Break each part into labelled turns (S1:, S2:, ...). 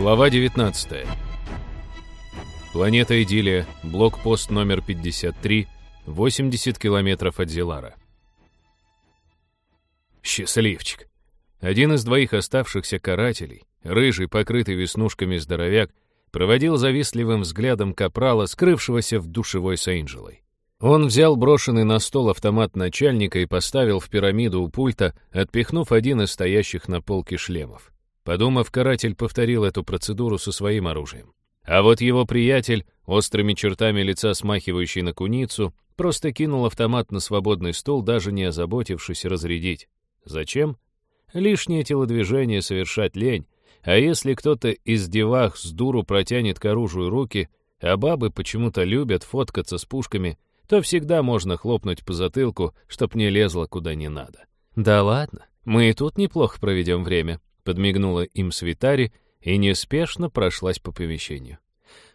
S1: Глава 19. Планета Идиллия, блокпост номер 53, 80 километров от Зелара. Счастливчик. Один из двоих оставшихся карателей, рыжий, покрытый веснушками здоровяк, проводил завистливым взглядом капрала, скрывшегося в душевой с Эйнджелой. Он взял брошенный на стол автомат начальника и поставил в пирамиду у пульта, отпихнув один из стоящих на полке шлемов. Подумав, каратель повторил эту процедуру со своим оружием. А вот его приятель, острыми чертами лица смахивающий на куницу, просто кинул автомат на свободный стол, даже не озаботившись разрядить. Зачем? Лишнее телодвижение совершать лень, а если кто-то из девах с дуру протянет к оружию руки, а бабы почему-то любят фоткаться с пушками, то всегда можно хлопнуть по затылку, чтоб не лезло куда не надо. Да ладно, мы и тут неплохо проведем время подмигнула им Свитари и неспешно прошлась по помещению.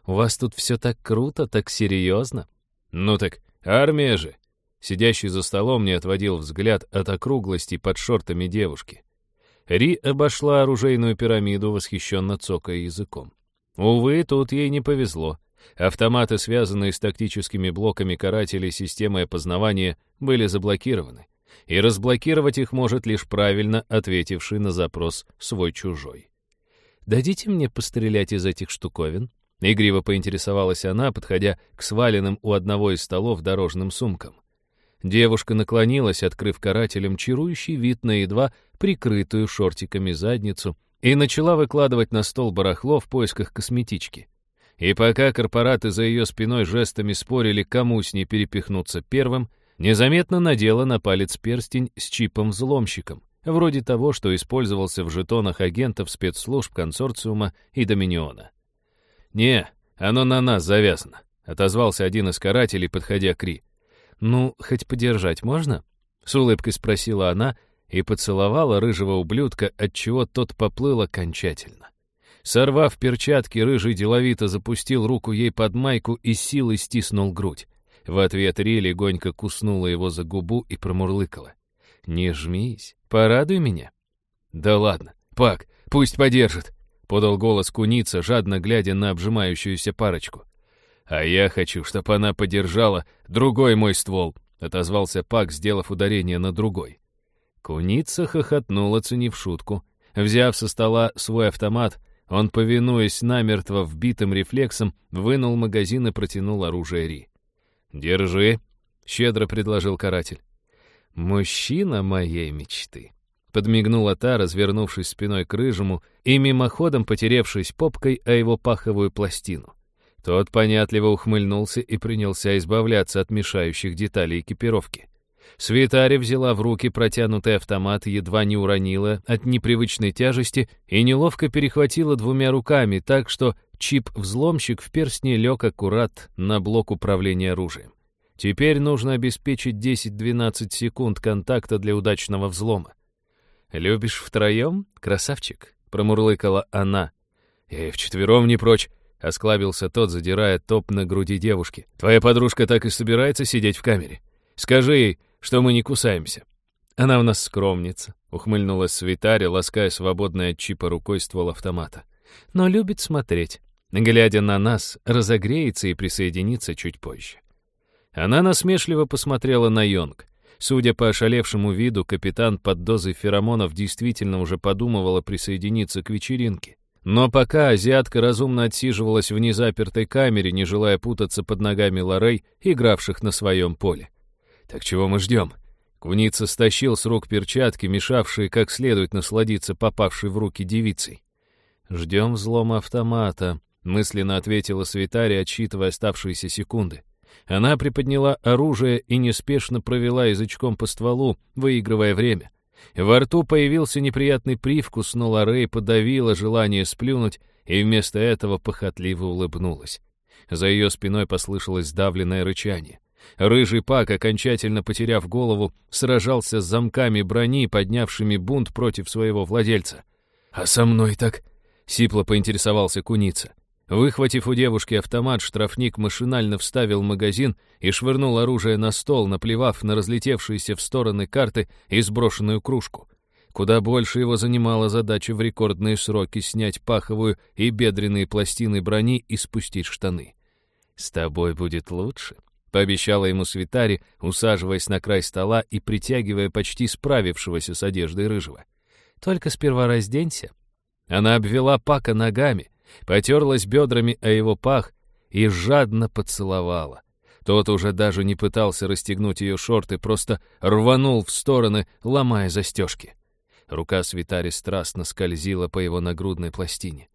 S1: «У вас тут все так круто, так серьезно?» «Ну так, армия же!» Сидящий за столом не отводил взгляд от округлости под шортами девушки. Ри обошла оружейную пирамиду, восхищенно цокая языком. Увы, тут ей не повезло. Автоматы, связанные с тактическими блоками карателей системы опознавания, были заблокированы и разблокировать их может лишь правильно ответивший на запрос свой-чужой. «Дадите мне пострелять из этих штуковин?» Игриво поинтересовалась она, подходя к сваленным у одного из столов дорожным сумкам. Девушка наклонилась, открыв карателем чарующий вид на едва прикрытую шортиками задницу, и начала выкладывать на стол барахло в поисках косметички. И пока корпораты за ее спиной жестами спорили, кому с ней перепихнуться первым, Незаметно надела на палец перстень с чипом-взломщиком, вроде того, что использовался в жетонах агентов спецслужб консорциума и Доминиона. «Не, оно на нас завязано», — отозвался один из карателей, подходя к Ри. «Ну, хоть подержать можно?» — с улыбкой спросила она и поцеловала рыжего ублюдка, отчего тот поплыл окончательно. Сорвав перчатки, рыжий деловито запустил руку ей под майку и силой стиснул грудь. В ответ Ри легонько куснула его за губу и промурлыкала. «Не жмись, порадуй меня». «Да ладно, Пак, пусть подержит», — подал голос куница, жадно глядя на обжимающуюся парочку. «А я хочу, чтобы она подержала другой мой ствол», — отозвался Пак, сделав ударение на другой. Куница хохотнула, оценив шутку. Взяв со стола свой автомат, он, повинуясь намертво вбитым рефлексом, вынул магазин и протянул оружие Ри. «Держи», — щедро предложил каратель. «Мужчина моей мечты», — подмигнула та, развернувшись спиной к рыжему и мимоходом потеревшись попкой о его паховую пластину. Тот понятливо ухмыльнулся и принялся избавляться от мешающих деталей экипировки. Свитари взяла в руки протянутый автомат, едва не уронила от непривычной тяжести и неловко перехватила двумя руками, так что чип-взломщик в перстне лег аккурат на блок управления оружием. Теперь нужно обеспечить 10-12 секунд контакта для удачного взлома. «Любишь втроем, красавчик?» — промурлыкала она. «Я и вчетвером не прочь», — осклабился тот, задирая топ на груди девушки. «Твоя подружка так и собирается сидеть в камере. Скажи ей, что мы не кусаемся». «Она у нас скромница», — ухмыльнулась Свитаря, лаская свободной от чипа рукой ствол автомата. «Но любит смотреть. Глядя на нас, разогреется и присоединится чуть позже». Она насмешливо посмотрела на Йонг. Судя по ошалевшему виду, капитан под дозой феромонов действительно уже подумывала присоединиться к вечеринке. Но пока азиатка разумно отсиживалась в незапертой камере, не желая путаться под ногами Лорей, игравших на своем поле. «Так чего мы ждем?» Куница стащил с рук перчатки, мешавшие как следует насладиться попавшей в руки девицей. «Ждем взлома автомата», — мысленно ответила Свитари, отсчитывая оставшиеся секунды. Она приподняла оружие и неспешно провела язычком по стволу, выигрывая время. Во рту появился неприятный привкус, но Лоррей подавила желание сплюнуть и вместо этого похотливо улыбнулась. За ее спиной послышалось сдавленное рычание. Рыжий Пак, окончательно потеряв голову, сражался с замками брони, поднявшими бунт против своего владельца. «А со мной так?» — сипло поинтересовался куница. Выхватив у девушки автомат, штрафник машинально вставил магазин и швырнул оружие на стол, наплевав на разлетевшиеся в стороны карты и сброшенную кружку. Куда больше его занимала задача в рекордные сроки снять паховую и бедренные пластины брони и спустить штаны. «С тобой будет лучше», — пообещала ему Свитари, усаживаясь на край стола и притягивая почти справившегося с одеждой рыжего. «Только сперва разденься». Она обвела Пака ногами, потерлась бедрами о его пах и жадно поцеловала. Тот уже даже не пытался расстегнуть ее шорты, просто рванул в стороны, ломая застежки. Рука Свитари страстно скользила по его нагрудной пластине.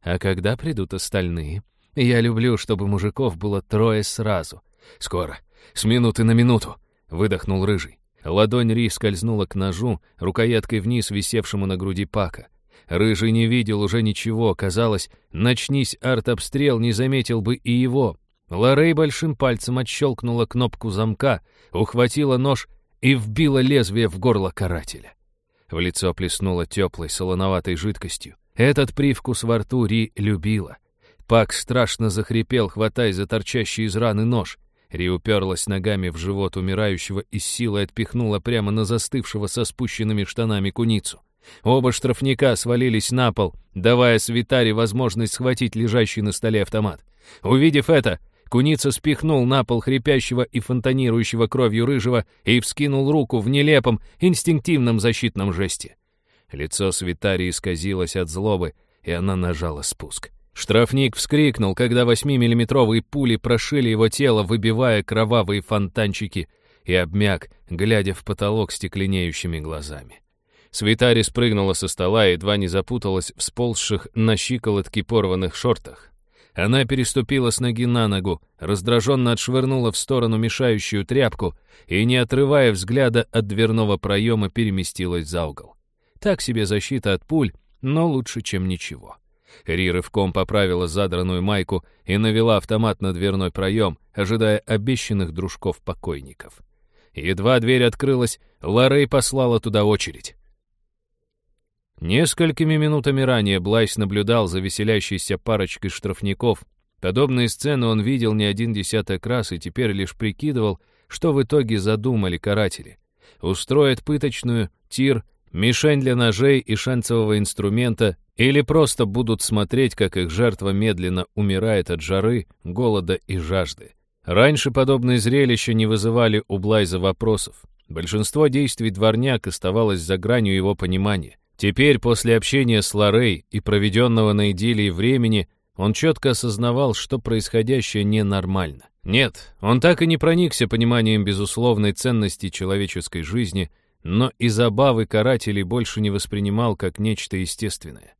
S1: «А когда придут остальные? Я люблю, чтобы мужиков было трое сразу. Скоро, с минуты на минуту!» — выдохнул Рыжий. Ладонь Ри скользнула к ножу, рукояткой вниз, висевшему на груди Пака. Рыжий не видел уже ничего, казалось, начнись арт-обстрел, не заметил бы и его. Лорей большим пальцем отщелкнула кнопку замка, ухватила нож и вбила лезвие в горло карателя. В лицо плеснуло теплой солоноватой жидкостью. Этот привкус во рту Ри любила. Пак страшно захрипел, хватая за торчащий из раны нож. Ри уперлась ногами в живот умирающего и с силой отпихнула прямо на застывшего со спущенными штанами куницу. Оба штрафника свалились на пол, давая Свитаре возможность схватить лежащий на столе автомат. Увидев это, Куница спихнул на пол хрипящего и фонтанирующего кровью рыжего и вскинул руку в нелепом, инстинктивном защитном жесте. Лицо Свитари исказилось от злобы, и она нажала спуск. Штрафник вскрикнул, когда восьмимиллиметровые пули прошили его тело, выбивая кровавые фонтанчики, и обмяк, глядя в потолок стекленеющими глазами. Свитари спрыгнула со стола и едва не запуталась в сползших на щиколотки порванных шортах. Она переступила с ноги на ногу, раздраженно отшвырнула в сторону мешающую тряпку и, не отрывая взгляда от дверного проема, переместилась за угол. Так себе защита от пуль, но лучше, чем ничего. Ри рывком поправила задранную майку и навела автомат на дверной проем, ожидая обещанных дружков покойников. Едва дверь открылась, Ларей послала туда очередь. Несколькими минутами ранее Блайс наблюдал за веселящейся парочкой штрафников. Подобные сцены он видел не один десяток раз и теперь лишь прикидывал, что в итоге задумали каратели. Устроят пыточную, тир, мишень для ножей и шанцевого инструмента или просто будут смотреть, как их жертва медленно умирает от жары, голода и жажды. Раньше подобные зрелища не вызывали у Блайза вопросов. Большинство действий дворняк оставалось за гранью его понимания. Теперь, после общения с Лорей и проведенного на идиллии времени, он четко осознавал, что происходящее ненормально. Нет, он так и не проникся пониманием безусловной ценности человеческой жизни, но и забавы карателей больше не воспринимал как нечто естественное.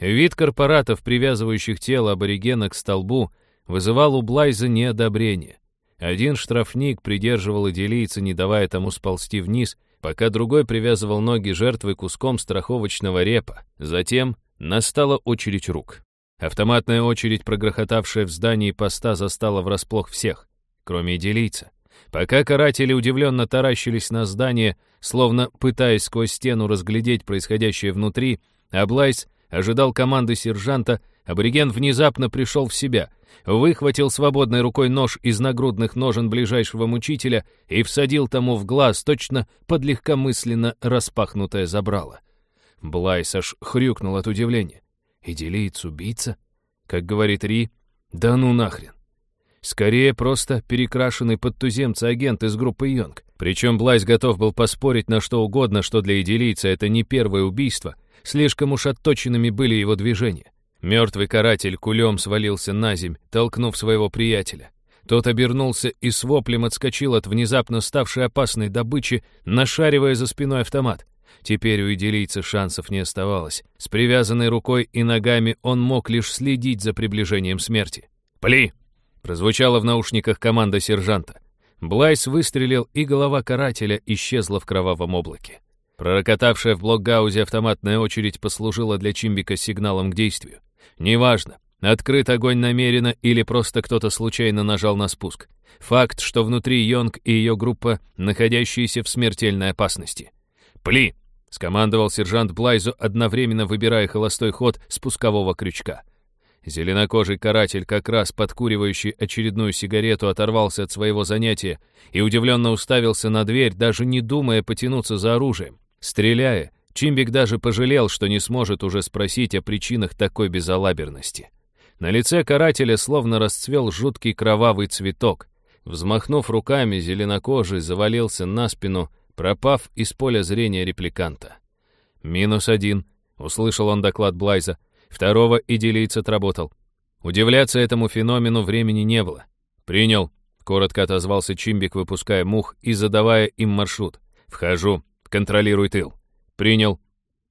S1: Вид корпоратов, привязывающих тело аборигена к столбу, вызывал у Блайза неодобрение. Один штрафник придерживал идиллийца, не давая тому сползти вниз — пока другой привязывал ноги жертвы куском страховочного репа. Затем настала очередь рук. Автоматная очередь, прогрохотавшая в здании поста, застала врасплох всех, кроме идилийца. Пока каратели удивленно таращились на здание, словно пытаясь сквозь стену разглядеть происходящее внутри, А Блайс ожидал команды сержанта, абориген внезапно пришел в себя — выхватил свободной рукой нож из нагрудных ножен ближайшего мучителя и всадил тому в глаз точно под легкомысленно распахнутое забрало. Блайс аж хрюкнул от удивления. «Идилиец убийца?» Как говорит Ри, «Да ну нахрен!» Скорее, просто перекрашенный под туземца агент из группы Йонг. Причем Блайс готов был поспорить на что угодно, что для идилийца это не первое убийство. Слишком уж отточенными были его движения. Мертвый каратель кулем свалился на земь, толкнув своего приятеля. Тот обернулся и с воплем отскочил от внезапно ставшей опасной добычи, нашаривая за спиной автомат. Теперь у идилийца шансов не оставалось. С привязанной рукой и ногами он мог лишь следить за приближением смерти. «Пли!» — прозвучала в наушниках команда сержанта. Блайс выстрелил, и голова карателя исчезла в кровавом облаке. Пророкотавшая в блокгаузе автоматная очередь послужила для Чимбика сигналом к действию. Неважно, открыт огонь намеренно или просто кто-то случайно нажал на спуск. Факт, что внутри Йонг и ее группа, находящиеся в смертельной опасности. «Пли!» — скомандовал сержант Блайзу, одновременно выбирая холостой ход спускового крючка. Зеленокожий каратель, как раз подкуривающий очередную сигарету, оторвался от своего занятия и удивленно уставился на дверь, даже не думая потянуться за оружием. Стреляя, Чимбик даже пожалел, что не сможет уже спросить о причинах такой безалаберности. На лице карателя словно расцвел жуткий кровавый цветок. Взмахнув руками, зеленокожий завалился на спину, пропав из поля зрения репликанта. «Минус один», — услышал он доклад Блайза. Второго идиллиец отработал. Удивляться этому феномену времени не было. «Принял», — коротко отозвался Чимбик, выпуская мух и задавая им маршрут. «Вхожу. Контролируй тыл». «Принял».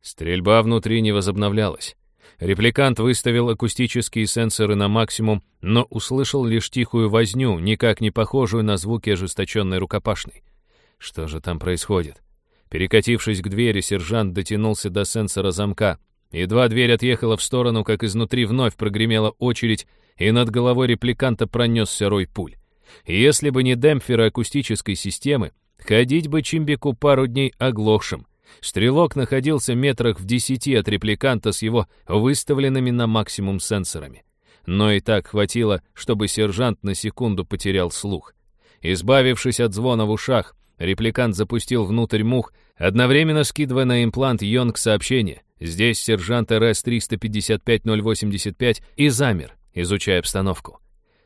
S1: Стрельба внутри не возобновлялась. Репликант выставил акустические сенсоры на максимум, но услышал лишь тихую возню, никак не похожую на звуки ожесточенной рукопашной. Что же там происходит? Перекатившись к двери, сержант дотянулся до сенсора замка. Едва дверь отъехала в сторону, как изнутри вновь прогремела очередь, и над головой репликанта пронесся рой пуль. Если бы не демпферы акустической системы, ходить бы Чимбику пару дней оглохшим. Стрелок находился метрах в десяти от репликанта с его выставленными на максимум сенсорами. Но и так хватило, чтобы сержант на секунду потерял слух. Избавившись от звона в ушах, репликант запустил внутрь мух, одновременно скидывая на имплант Йонг сообщение. Здесь сержант РС-355-085 и замер, изучая обстановку.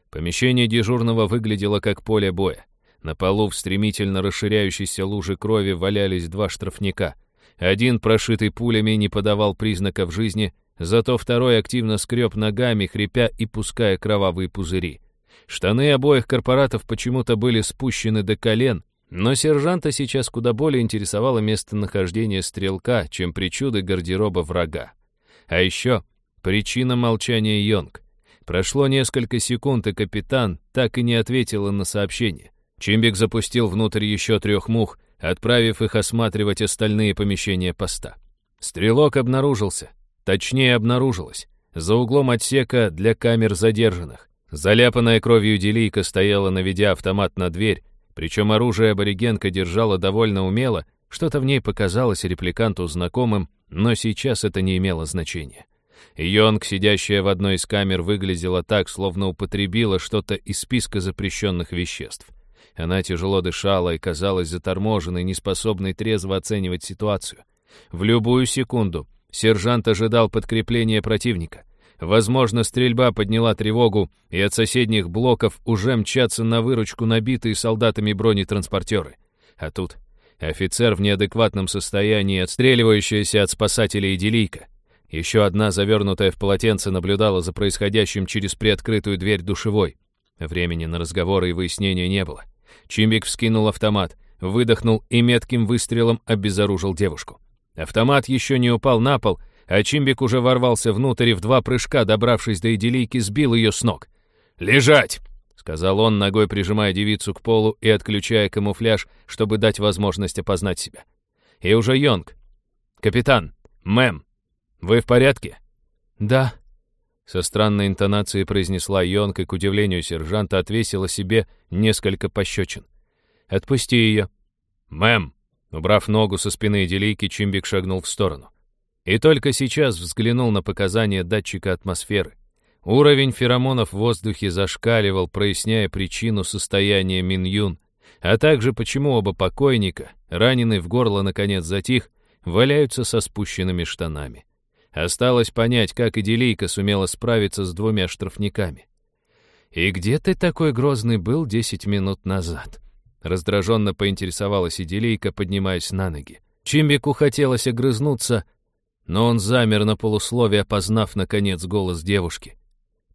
S1: Помещение дежурного выглядело как поле боя. На полу в стремительно расширяющейся луже крови валялись два штрафника. Один, прошитый пулями, не подавал признаков жизни, зато второй активно скреб ногами, хрипя и пуская кровавые пузыри. Штаны обоих корпоратов почему-то были спущены до колен, но сержанта сейчас куда более интересовало местонахождение стрелка, чем причуды гардероба врага. А еще причина молчания Йонг. Прошло несколько секунд, и капитан так и не ответила на сообщение. Чимбик запустил внутрь еще трех мух, отправив их осматривать остальные помещения поста. Стрелок обнаружился. Точнее, обнаружилось. За углом отсека для камер задержанных. Заляпанная кровью делийка стояла, наведя автомат на дверь, причем оружие аборигенка держала довольно умело, что-то в ней показалось репликанту знакомым, но сейчас это не имело значения. Йонг, сидящая в одной из камер, выглядела так, словно употребила что-то из списка запрещенных веществ. Она тяжело дышала и казалась заторможенной, неспособной трезво оценивать ситуацию. В любую секунду сержант ожидал подкрепления противника. Возможно, стрельба подняла тревогу, и от соседних блоков уже мчатся на выручку набитые солдатами бронетранспортеры. А тут офицер в неадекватном состоянии, отстреливающаяся от спасателей делийка. Еще одна, завернутая в полотенце, наблюдала за происходящим через приоткрытую дверь душевой. Времени на разговоры и выяснения не было. Чимбик вскинул автомат, выдохнул и метким выстрелом обезоружил девушку. Автомат еще не упал на пол, а Чимбик уже ворвался внутрь и в два прыжка, добравшись до идиллийки, сбил ее с ног. «Лежать!» — сказал он, ногой прижимая девицу к полу и отключая камуфляж, чтобы дать возможность опознать себя. И уже Йонг. «Капитан! Мэм! Вы в порядке?»
S2: «Да»,
S1: со странной интонацией произнесла Йонг и, к удивлению сержанта, отвесила себе несколько пощечин. «Отпусти ее». «Мэм!» Убрав ногу со спины Делийки, Чимбик шагнул в сторону. И только сейчас взглянул на показания датчика атмосферы. Уровень феромонов в воздухе зашкаливал, проясняя причину состояния Минюн, а также почему оба покойника, раненый в горло наконец затих, валяются со спущенными штанами. Осталось понять, как Иделийка сумела справиться с двумя штрафниками. «И где ты такой грозный был десять минут назад?» Раздраженно поинтересовалась Иделийка, поднимаясь на ноги. Чимбику хотелось огрызнуться, но он замер на полусловие, опознав, наконец, голос девушки.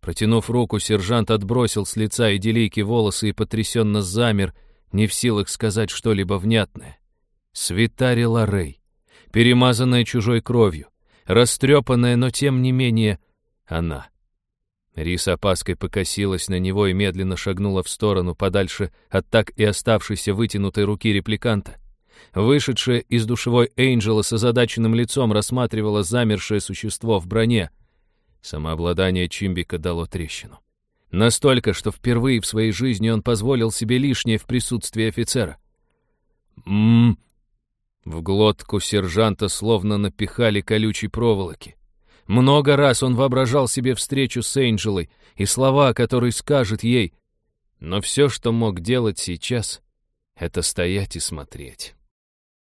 S1: Протянув руку, сержант отбросил с лица Иделийки волосы и потрясенно замер, не в силах сказать что-либо внятное. Свитари Ларей, перемазанная чужой кровью, растрепанная, но тем не менее она. Рис опаской покосилась на него и медленно шагнула в сторону, подальше от так и оставшейся вытянутой руки репликанта. Вышедшая из душевой Эйнджела с озадаченным лицом рассматривала замершее существо в броне. Самообладание Чимбика дало трещину. Настолько, что впервые в своей жизни он позволил себе лишнее в присутствии офицера. «М-м-м», в глотку сержанта словно напихали колючей проволоки. Много раз он воображал себе встречу с Энджелой и слова, которые скажет ей. Но все, что мог делать сейчас, это стоять и смотреть.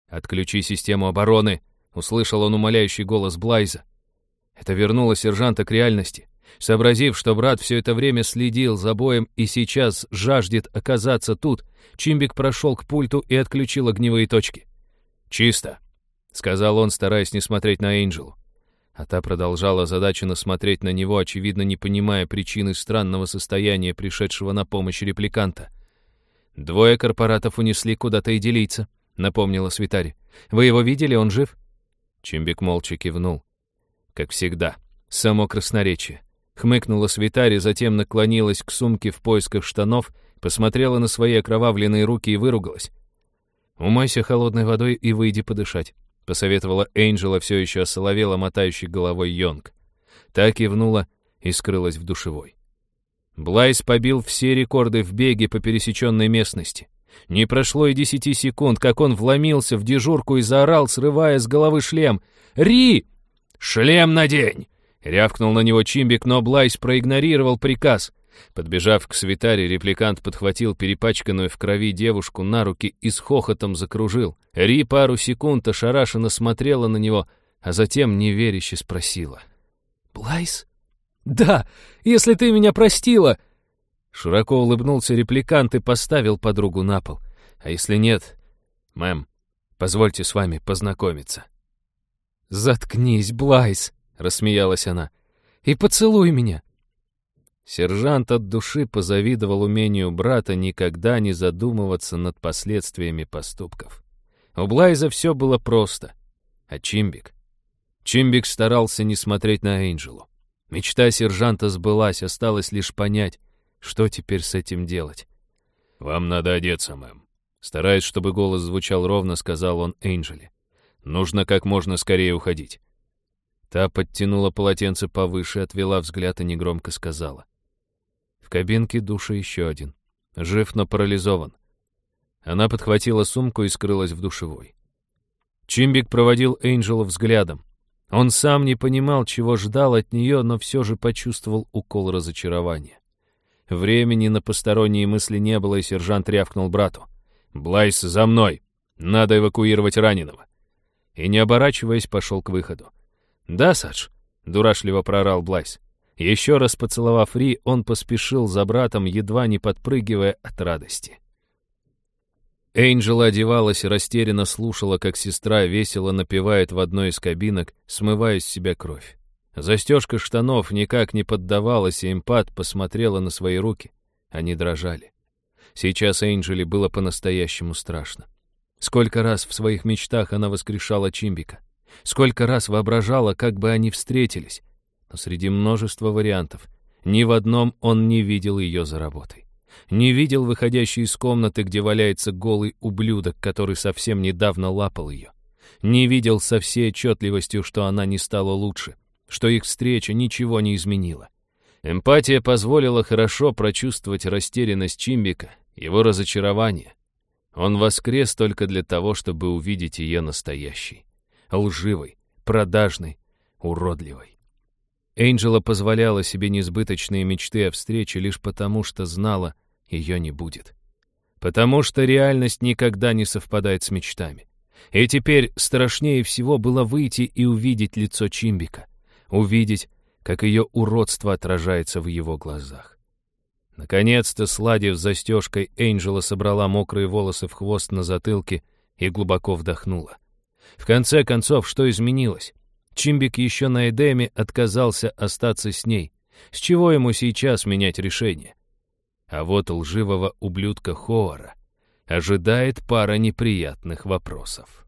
S1: «Отключи систему обороны», — услышал он умоляющий голос Блайза. Это вернуло сержанта к реальности. Сообразив, что брат все это время следил за боем и сейчас жаждет оказаться тут, Чимбик прошел к пульту и отключил огневые точки. «Чисто», — сказал он, стараясь не смотреть на Энджелу. А та продолжала задаченно смотреть на него, очевидно, не понимая причины странного состояния пришедшего на помощь репликанта. «Двое корпоратов унесли куда-то и делиться», — напомнила Свитари. «Вы его видели, он жив?» Чимбик молча кивнул. Как всегда, само красноречие. Хмыкнула Свитари, затем наклонилась к сумке в поисках штанов, посмотрела на свои окровавленные руки и выругалась. «Умойся холодной водой и выйди подышать», — посоветовала Энджела, все еще осоловела мотающей головой Йонг. Так кивнула и скрылась в душевой. Блайс побил все рекорды в беге по пересеченной местности. Не прошло и десяти секунд, как он вломился в дежурку и заорал, срывая с головы шлем. «Ри! Шлем надень!» Рявкнул на него Чимбик, но Блайс проигнорировал приказ. Подбежав к свитаре, репликант подхватил перепачканную в крови девушку на руки и с хохотом закружил. Ри пару секунд ошарашенно смотрела на него, а затем неверяще спросила. «Блайс?» «Да, если ты меня простила!» Широко улыбнулся репликант и поставил подругу на пол. «А если нет, мэм, позвольте с вами познакомиться». «Заткнись, Блайс!» — рассмеялась она. «И поцелуй меня!» Сержант от души позавидовал умению брата никогда не задумываться над последствиями поступков. У Блайза все было просто. А Чимбик? Чимбик старался не смотреть на Энджелу. Мечта сержанта сбылась, осталось лишь понять, что теперь с этим делать. «Вам надо одеться, мэм». Стараясь, чтобы голос звучал ровно, сказал он Энджеле. «Нужно как можно скорее уходить». Та подтянула полотенце повыше, отвела взгляд и негромко сказала. Кабинке душа еще один. Жив, но парализован. Она подхватила сумку и скрылась в душевой. Чимбик проводил Энджела взглядом. Он сам не понимал, чего ждал от нее, но все же почувствовал укол разочарования. Времени на посторонние мысли не было, и сержант рявкнул брату. «Блайс, за мной! Надо эвакуировать раненого!» И, не оборачиваясь, пошел к выходу. «Да, Садж?» — дурашливо прорал Блайс. Еще раз поцеловав Ри, он поспешил за братом, едва не подпрыгивая от радости. Эйнджела одевалась и растерянно слушала, как сестра весело напевает в одной из кабинок, смывая с себя кровь. Застежка штанов никак не поддавалась, и импат посмотрела на свои руки. Они дрожали. Сейчас Эйнджели было по-настоящему страшно. Сколько раз в своих мечтах она воскрешала Чимбика. Сколько раз воображала, как бы они встретились. Среди множества вариантов ни в одном он не видел ее за работой. Не видел выходящей из комнаты, где валяется голый ублюдок, который совсем недавно лапал ее. Не видел со всей отчетливостью, что она не стала лучше, что их встреча ничего не изменила. Эмпатия позволила хорошо прочувствовать растерянность Чимбика, его разочарование. Он воскрес только для того, чтобы увидеть ее настоящей. Лживой, продажной, уродливой. Энджела позволяла себе несбыточные мечты о встрече лишь потому, что знала, ее не будет. Потому что реальность никогда не совпадает с мечтами. И теперь страшнее всего было выйти и увидеть лицо Чимбика. Увидеть, как ее уродство отражается в его глазах. Наконец-то, сладив застежкой, Энджела собрала мокрые волосы в хвост на затылке и глубоко вдохнула. В конце концов, что изменилось? Чимбик еще на Эдеме отказался остаться с ней. С чего ему сейчас менять решение? А вот лживого ублюдка Хоора ожидает пара неприятных вопросов.